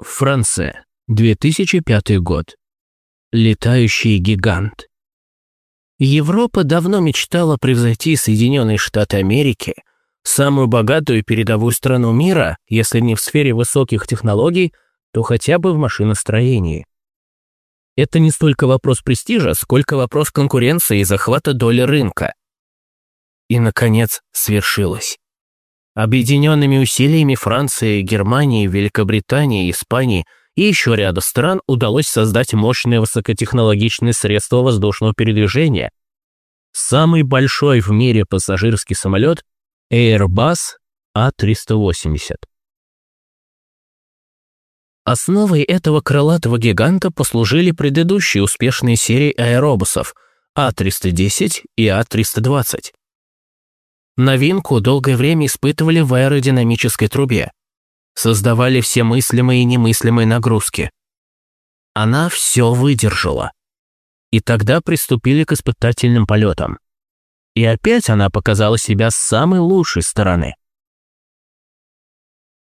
Франция, 2005 год. Летающий гигант. Европа давно мечтала превзойти Соединенные Штаты Америки, самую богатую передовую страну мира, если не в сфере высоких технологий, то хотя бы в машиностроении. Это не столько вопрос престижа, сколько вопрос конкуренции и захвата доли рынка. И, наконец, свершилось. Объединенными усилиями Франции, Германии, Великобритании, Испании и еще ряда стран удалось создать мощное высокотехнологичное средство воздушного передвижения. Самый большой в мире пассажирский самолет Airbus A380. Основой этого крылатого гиганта послужили предыдущие успешные серии аэробусов А310 и А320. Новинку долгое время испытывали в аэродинамической трубе. Создавали все мыслимые и немыслимые нагрузки. Она все выдержала. И тогда приступили к испытательным полетам. И опять она показала себя с самой лучшей стороны.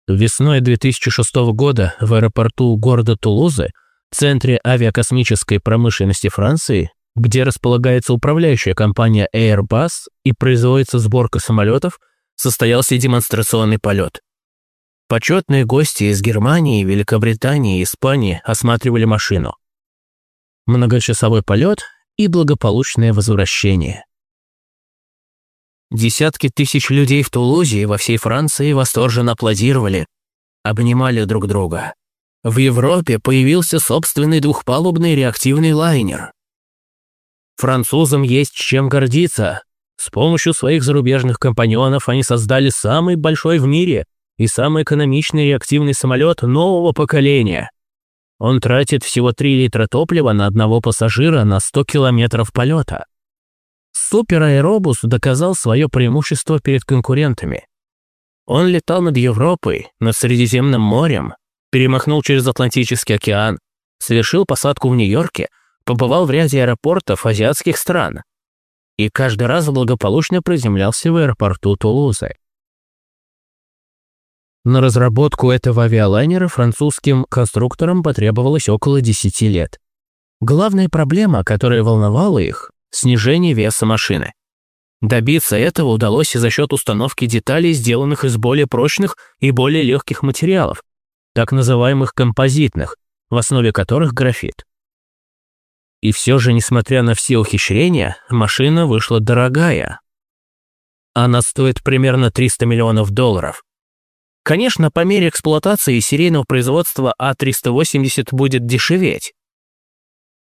Весной 2006 года в аэропорту города Тулузы, центре авиакосмической промышленности Франции, где располагается управляющая компания Airbus и производится сборка самолетов, состоялся демонстрационный полет. Почетные гости из Германии, Великобритании и Испании осматривали машину. Многочасовой полет и благополучное возвращение. Десятки тысяч людей в Тулузе и во всей Франции восторженно аплодировали, обнимали друг друга. В Европе появился собственный двухпалубный реактивный лайнер. Французам есть чем гордиться. С помощью своих зарубежных компаньонов они создали самый большой в мире и самый экономичный реактивный самолет нового поколения. Он тратит всего 3 литра топлива на одного пассажира на 100 километров полета. Супераэробус доказал свое преимущество перед конкурентами. Он летал над Европой, над Средиземным морем, перемахнул через Атлантический океан, совершил посадку в Нью-Йорке – побывал в ряде аэропортов азиатских стран и каждый раз благополучно приземлялся в аэропорту Тулузы. На разработку этого авиалайнера французским конструкторам потребовалось около 10 лет. Главная проблема, которая волновала их – снижение веса машины. Добиться этого удалось и за счет установки деталей, сделанных из более прочных и более легких материалов, так называемых композитных, в основе которых графит. И все же, несмотря на все ухищрения, машина вышла дорогая. Она стоит примерно 300 миллионов долларов. Конечно, по мере эксплуатации серийного производства А380 будет дешеветь.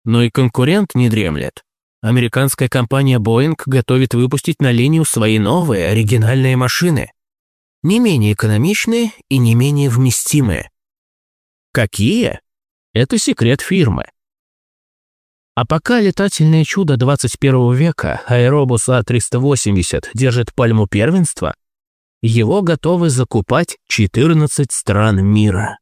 Но и конкурент не дремлет. Американская компания Boeing готовит выпустить на линию свои новые оригинальные машины. Не менее экономичные и не менее вместимые. Какие? Это секрет фирмы. А пока летательное чудо 21 века, аэробус А380, держит пальму первенства, его готовы закупать 14 стран мира.